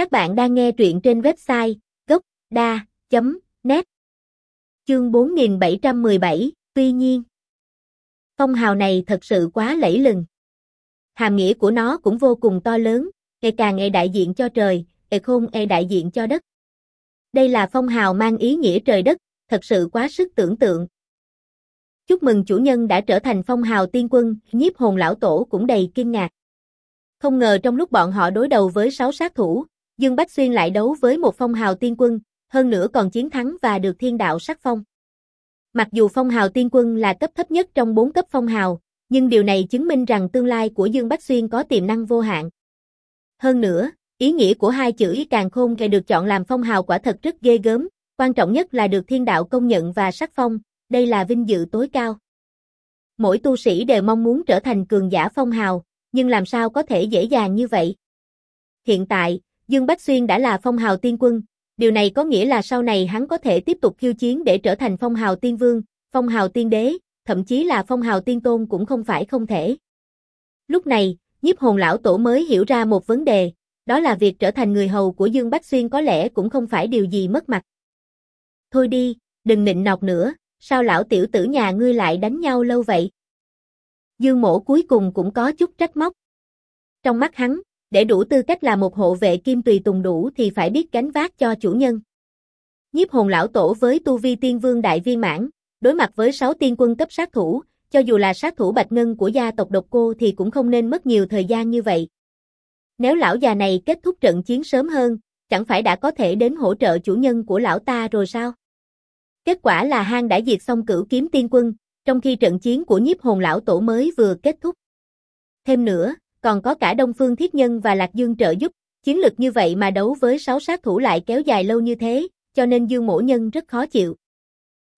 Các bạn đang nghe truyện trên website gốc.da.net Chương 4717, tuy nhiên Phong hào này thật sự quá lẫy lừng. Hàm nghĩa của nó cũng vô cùng to lớn, ngày càng e đại diện cho trời, e khôn e đại diện cho đất. Đây là phong hào mang ý nghĩa trời đất, thật sự quá sức tưởng tượng. Chúc mừng chủ nhân đã trở thành phong hào tiên quân, nhiếp hồn lão tổ cũng đầy kinh ngạc. Không ngờ trong lúc bọn họ đối đầu với sáu sát thủ, Dương Bách Xuyên lại đấu với một phong hào tiên quân, hơn nữa còn chiến thắng và được thiên đạo sắc phong. Mặc dù phong hào tiên quân là cấp thấp nhất trong bốn cấp phong hào, nhưng điều này chứng minh rằng tương lai của Dương Bách Xuyên có tiềm năng vô hạn. Hơn nữa, ý nghĩa của hai chữ càng khôn kề được chọn làm phong hào quả thật rất ghê gớm, quan trọng nhất là được thiên đạo công nhận và sắc phong, đây là vinh dự tối cao. Mỗi tu sĩ đều mong muốn trở thành cường giả phong hào, nhưng làm sao có thể dễ dàng như vậy? Hiện tại, Dương Bách Xuyên đã là phong hào tiên quân, điều này có nghĩa là sau này hắn có thể tiếp tục khiêu chiến để trở thành phong hào tiên vương, phong hào tiên đế, thậm chí là phong hào tiên tôn cũng không phải không thể. Lúc này, nhiếp hồn lão tổ mới hiểu ra một vấn đề, đó là việc trở thành người hầu của Dương Bách Xuyên có lẽ cũng không phải điều gì mất mặt. Thôi đi, đừng nịnh nọt nữa, sao lão tiểu tử nhà ngươi lại đánh nhau lâu vậy? Dương mổ cuối cùng cũng có chút trách móc. Trong mắt hắn, để đủ tư cách là một hộ vệ kim tùy tùng đủ thì phải biết gánh vác cho chủ nhân. Nhiếp hồn lão tổ với tu vi tiên vương đại viên mãn, đối mặt với 6 tiên quân cấp sát thủ, cho dù là sát thủ bạch ngân của gia tộc độc cô thì cũng không nên mất nhiều thời gian như vậy. Nếu lão già này kết thúc trận chiến sớm hơn, chẳng phải đã có thể đến hỗ trợ chủ nhân của lão ta rồi sao? Kết quả là hang đã diệt xong cửu kiếm tiên quân, trong khi trận chiến của nhiếp hồn lão tổ mới vừa kết thúc. Thêm nữa, còn có cả Đông Phương Thiết Nhân và Lạc Dương trợ giúp, chiến lực như vậy mà đấu với sáu sát thủ lại kéo dài lâu như thế, cho nên Dương Mỗ Nhân rất khó chịu.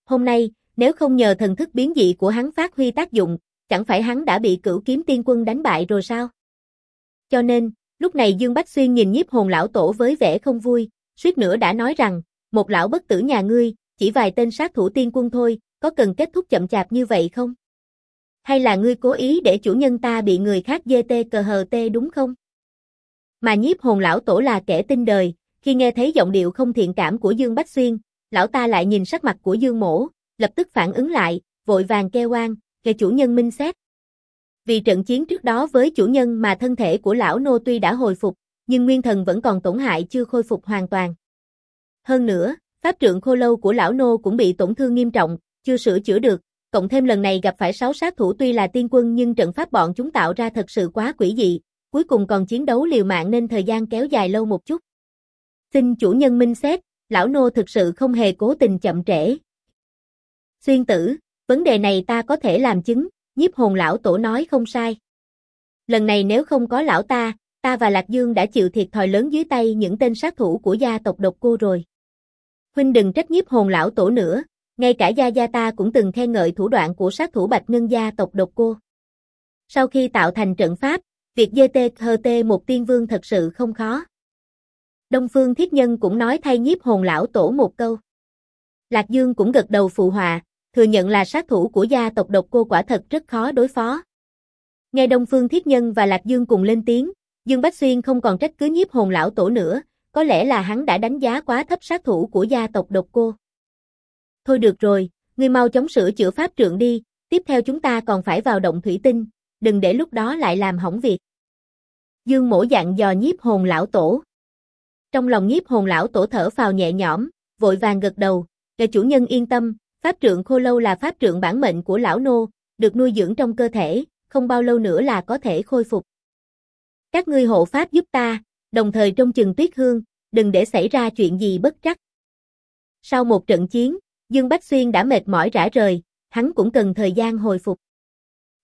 Hôm nay, nếu không nhờ thần thức biến dị của hắn phát huy tác dụng, chẳng phải hắn đã bị cửu kiếm tiên quân đánh bại rồi sao? Cho nên, lúc này Dương Bách Xuyên nhìn nhiếp hồn lão tổ với vẻ không vui, suýt nữa đã nói rằng, một lão bất tử nhà ngươi, chỉ vài tên sát thủ tiên quân thôi, có cần kết thúc chậm chạp như vậy không? Hay là ngươi cố ý để chủ nhân ta bị người khác dê tê cờ hờ tê đúng không? Mà nhiếp hồn lão tổ là kẻ tin đời, khi nghe thấy giọng điệu không thiện cảm của Dương Bách Xuyên, lão ta lại nhìn sắc mặt của Dương Mổ, lập tức phản ứng lại, vội vàng kêu oan, kêu chủ nhân minh xét. Vì trận chiến trước đó với chủ nhân mà thân thể của lão nô tuy đã hồi phục, nhưng nguyên thần vẫn còn tổn hại chưa khôi phục hoàn toàn. Hơn nữa, pháp trượng khô lâu của lão nô cũng bị tổn thương nghiêm trọng, chưa sửa chữa được, cộng thêm lần này gặp phải sáu sát thủ tuy là tiên quân nhưng trận pháp bọn chúng tạo ra thật sự quá quỷ dị, cuối cùng còn chiến đấu liều mạng nên thời gian kéo dài lâu một chút. Xin chủ nhân minh xét, lão nô thực sự không hề cố tình chậm trễ. Xuyên tử, vấn đề này ta có thể làm chứng, nhiếp hồn lão tổ nói không sai. Lần này nếu không có lão ta, ta và Lạc Dương đã chịu thiệt thòi lớn dưới tay những tên sát thủ của gia tộc độc cô rồi. Huynh đừng trách nhiếp hồn lão tổ nữa, ngay cả Gia Gia ta cũng từng khen ngợi thủ đoạn của sát thủ Bạch Ngân gia tộc độc cô. Sau khi tạo thành trận pháp, việc GT một tiên vương thật sự không khó. Đông Phương Thiết Nhân cũng nói thay nhiếp hồn lão tổ một câu. Lạc Dương cũng gật đầu phụ họa, thừa nhận là sát thủ của gia tộc độc cô quả thật rất khó đối phó. Nghe Đông Phương Thiết Nhân và Lạc Dương cùng lên tiếng, Dương Bách Xuyên không còn trách cứ nhiếp hồn lão tổ nữa, có lẽ là hắn đã đánh giá quá thấp sát thủ của gia tộc độc cô. Thôi được rồi, ngươi mau chống sửa chữa pháp trượng đi, tiếp theo chúng ta còn phải vào động thủy tinh, đừng để lúc đó lại làm hỏng việc. Dương mổ dạng dò nhiếp hồn lão tổ. Trong lòng nhiếp hồn lão tổ thở phào nhẹ nhõm, vội vàng gật đầu, để chủ nhân yên tâm, pháp trượng khô lâu là pháp trượng bản mệnh của lão nô, được nuôi dưỡng trong cơ thể, không bao lâu nữa là có thể khôi phục. Các ngươi hộ pháp giúp ta, đồng thời trong chừng tuyết hương, đừng để xảy ra chuyện gì bất trắc. Sau một trận chiến, Dương Bách Xuyên đã mệt mỏi rã rời, hắn cũng cần thời gian hồi phục.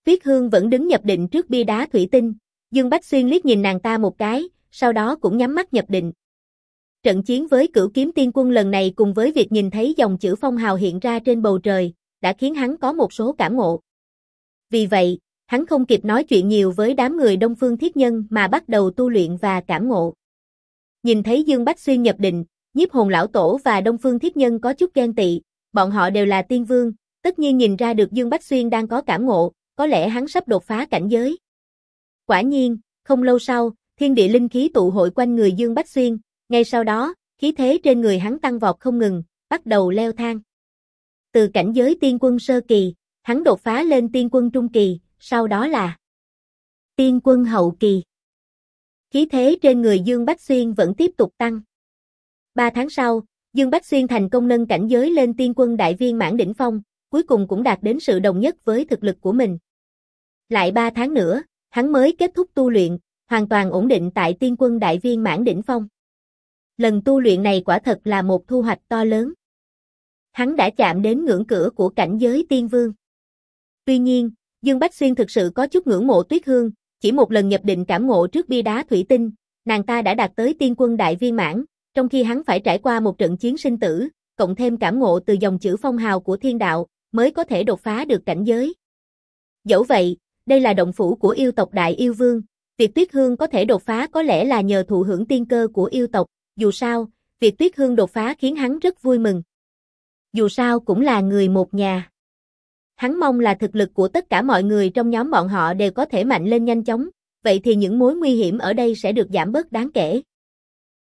Tuyết Hương vẫn đứng nhập định trước bia đá thủy tinh, Dương Bách Xuyên liếc nhìn nàng ta một cái, sau đó cũng nhắm mắt nhập định. Trận chiến với cửu kiếm tiên quân lần này cùng với việc nhìn thấy dòng chữ phong hào hiện ra trên bầu trời, đã khiến hắn có một số cảm ngộ. Vì vậy, hắn không kịp nói chuyện nhiều với đám người đông phương thiết nhân mà bắt đầu tu luyện và cảm ngộ. Nhìn thấy Dương Bách Xuyên nhập định, nhiếp hồn lão tổ và đông phương thiết nhân có chút ghen tị, bọn họ đều là tiên vương, tất nhiên nhìn ra được Dương Bách Xuyên đang có cảm ngộ, có lẽ hắn sắp đột phá cảnh giới. Quả nhiên, không lâu sau, thiên địa linh khí tụ hội quanh người Dương Bách Xuyên, Ngay sau đó, khí thế trên người hắn tăng vọt không ngừng, bắt đầu leo thang. Từ cảnh giới tiên quân sơ kỳ, hắn đột phá lên tiên quân trung kỳ, sau đó là tiên quân hậu kỳ. Khí thế trên người Dương Bách Xuyên vẫn tiếp tục tăng. Ba tháng sau, Dương Bách Xuyên thành công nâng cảnh giới lên tiên quân đại viên mãn đỉnh phong, cuối cùng cũng đạt đến sự đồng nhất với thực lực của mình. Lại ba tháng nữa, hắn mới kết thúc tu luyện, hoàn toàn ổn định tại tiên quân đại viên mãn đỉnh phong. Lần tu luyện này quả thật là một thu hoạch to lớn. Hắn đã chạm đến ngưỡng cửa của cảnh giới tiên vương. Tuy nhiên, Dương Bách Xuyên thực sự có chút ngưỡng mộ Tuyết Hương, chỉ một lần nhập định cảm ngộ trước bia đá thủy tinh, nàng ta đã đạt tới tiên quân đại viên mãn, trong khi hắn phải trải qua một trận chiến sinh tử, cộng thêm cảm ngộ từ dòng chữ phong hào của thiên đạo, mới có thể đột phá được cảnh giới. Dẫu vậy, đây là động phủ của yêu tộc Đại Yêu Vương, việc Tuyết Hương có thể đột phá có lẽ là nhờ thụ hưởng tiên cơ của yêu tộc, dù sao, việc Tuyết Hương đột phá khiến hắn rất vui mừng. Dù sao cũng là người một nhà. Hắn mong là thực lực của tất cả mọi người trong nhóm bọn họ đều có thể mạnh lên nhanh chóng, vậy thì những mối nguy hiểm ở đây sẽ được giảm bớt đáng kể.